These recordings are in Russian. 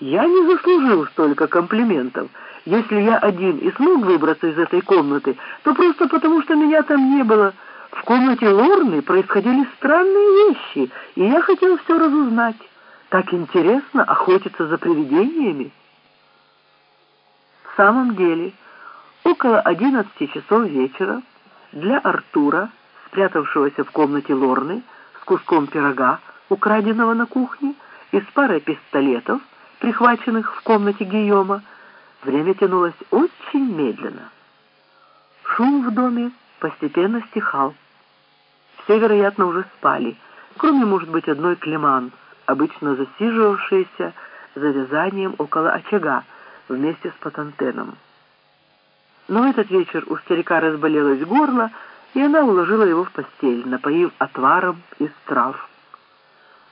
Я не заслужил столько комплиментов. Если я один и смог выбраться из этой комнаты, то просто потому, что меня там не было. В комнате Лорны происходили странные вещи, и я хотел все разузнать. Так интересно охотиться за привидениями. В самом деле, около одиннадцати часов вечера для Артура, спрятавшегося в комнате Лорны, с куском пирога, украденного на кухне, и с парой пистолетов, прихваченных в комнате Гийома, время тянулось очень медленно. Шум в доме постепенно стихал. Все, вероятно, уже спали, кроме, может быть, одной Клеманс, обычно засиживавшейся за вязанием около очага вместе с Патантеном. Но в этот вечер у старика разболелось горло, и она уложила его в постель, напоив отваром из трав.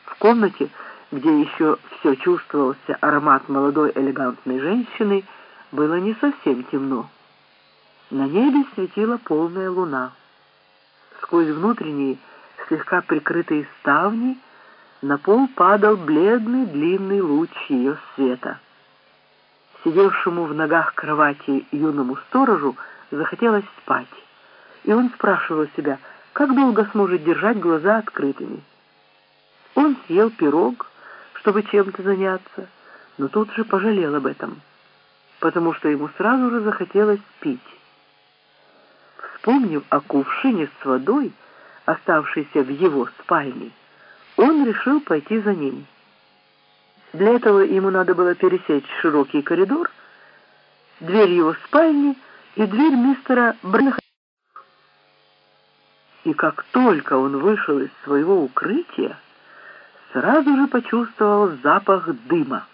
В комнате, где еще все чувствовался аромат молодой элегантной женщины, было не совсем темно. На небе светила полная луна. Сквозь внутренние, слегка прикрытые ставни, на пол падал бледный длинный луч ее света. Сидевшему в ногах кровати юному сторожу захотелось спать, и он спрашивал себя, как долго сможет держать глаза открытыми. Он съел пирог, чтобы чем-то заняться, но тут же пожалел об этом, потому что ему сразу же захотелось пить. Вспомнив о кувшине с водой, оставшейся в его спальне, он решил пойти за ним. Для этого ему надо было пересечь широкий коридор, дверь его спальни и дверь мистера Бренха. И как только он вышел из своего укрытия, сразу же почувствовал запах дыма.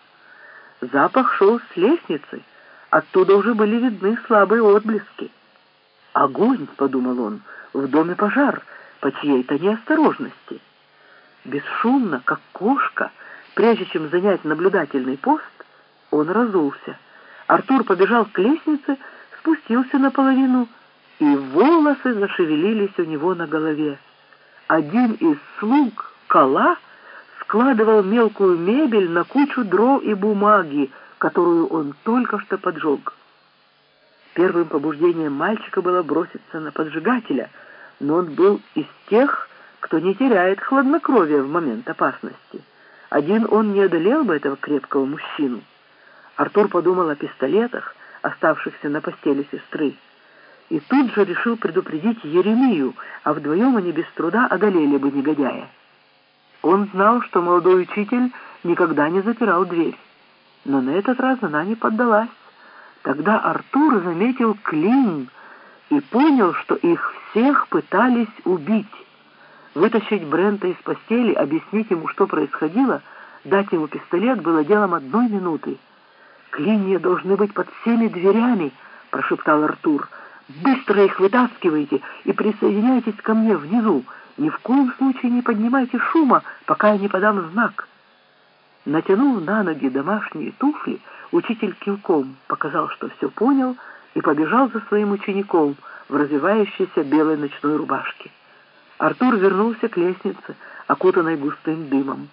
Запах шел с лестницы, оттуда уже были видны слабые отблески. «Огонь!» — подумал он, — «в доме пожар по чьей-то неосторожности». Бесшумно, как кошка, прежде чем занять наблюдательный пост, он разулся. Артур побежал к лестнице, спустился наполовину, и волосы зашевелились у него на голове. Один из слуг, Кала, складывал мелкую мебель на кучу дров и бумаги, которую он только что поджег. Первым побуждением мальчика было броситься на поджигателя, но он был из тех, кто не теряет хладнокровия в момент опасности. Один он не одолел бы этого крепкого мужчину. Артур подумал о пистолетах, оставшихся на постели сестры, и тут же решил предупредить Еремию, а вдвоем они без труда одолели бы негодяя. Он знал, что молодой учитель никогда не запирал дверь, но на этот раз она не поддалась. Тогда Артур заметил клин и понял, что их всех пытались убить. Вытащить Брента из постели, объяснить ему, что происходило, дать ему пистолет было делом одной минуты. «Клинья должны быть под всеми дверями», — прошептал Артур. «Быстро их вытаскивайте и присоединяйтесь ко мне внизу. Ни в коем случае не поднимайте шума, пока я не подам знак». Натянув на ноги домашние туфли, учитель кивком показал, что все понял, и побежал за своим учеником в развивающейся белой ночной рубашке. Артур вернулся к лестнице, окутанной густым дымом.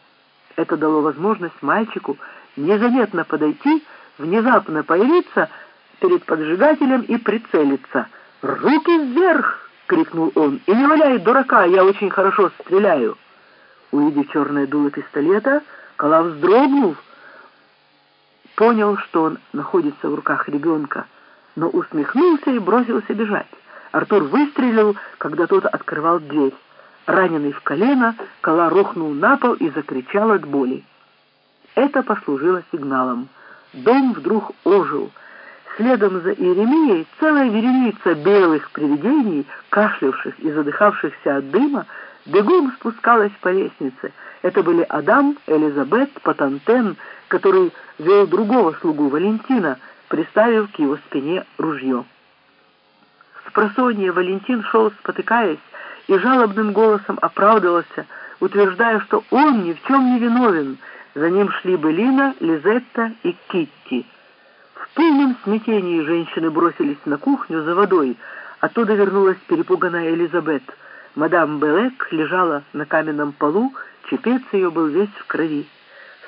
Это дало возможность мальчику незаметно подойти, внезапно появиться перед поджигателем и прицелиться. «Руки вверх!» — крикнул он. «И не валяй, дурака, я очень хорошо стреляю!» Увидев черное дуло пистолета, Кала вздрогнул, понял, что он находится в руках ребенка, но усмехнулся и бросился бежать. Артур выстрелил, когда тот открывал дверь. Раненый в колено, Кала рухнул на пол и закричал от боли. Это послужило сигналом. Дом вдруг ожил. Следом за Иеремией целая вереница белых привидений, кашлявших и задыхавшихся от дыма, бегом спускалась по лестнице. Это были Адам, Элизабет, Патантен, который вел другого слугу Валентина, приставив к его спине ружье. С просонья Валентин шел, спотыкаясь, и жалобным голосом оправдывался, утверждая, что он ни в чем не виновен. За ним шли Белина, Лизетта и Китти. В полном смятении женщины бросились на кухню за водой. Оттуда вернулась перепуганная Элизабет — Мадам Белек лежала на каменном полу, чепец ее был весь в крови.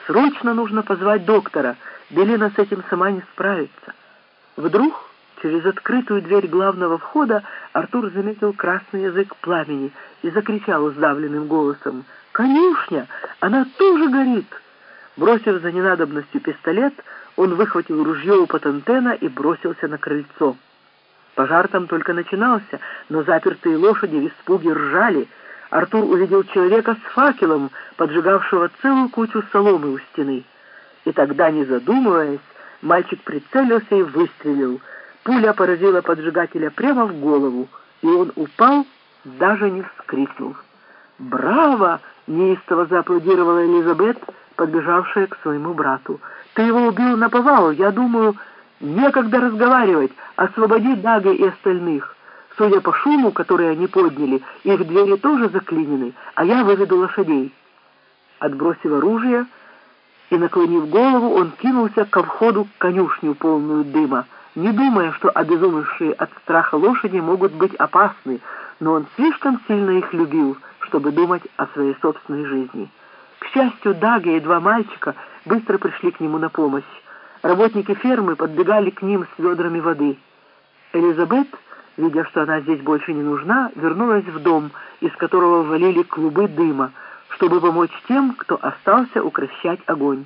Срочно нужно позвать доктора. Белина с этим сама не справится. Вдруг через открытую дверь главного входа Артур заметил красный язык пламени и закричал сдавленным голосом «Конюшня! Она тоже горит!» Бросив за ненадобностью пистолет, он выхватил ружье у Патентена и бросился на крыльцо. Пожар там только начинался, но запертые лошади в испуге ржали. Артур увидел человека с факелом, поджигавшего целую кучу соломы у стены. И тогда, не задумываясь, мальчик прицелился и выстрелил. Пуля поразила поджигателя прямо в голову, и он упал, даже не вскрикнув. «Браво!» — неистово зааплодировала Элизабет, подбежавшая к своему брату. «Ты его убил на повал, я думаю...» Некогда разговаривать, освободи Дага и остальных. Судя по шуму, который они подняли, их двери тоже заклинены, а я выведу лошадей. Отбросив оружие и наклонив голову, он кинулся ко входу конюшню, полную дыма, не думая, что обезумевшие от страха лошади могут быть опасны, но он слишком сильно их любил, чтобы думать о своей собственной жизни. К счастью, Дага и два мальчика быстро пришли к нему на помощь. Работники фермы подбегали к ним с ведрами воды. Элизабет, видя, что она здесь больше не нужна, вернулась в дом, из которого валили клубы дыма, чтобы помочь тем, кто остался укращать огонь.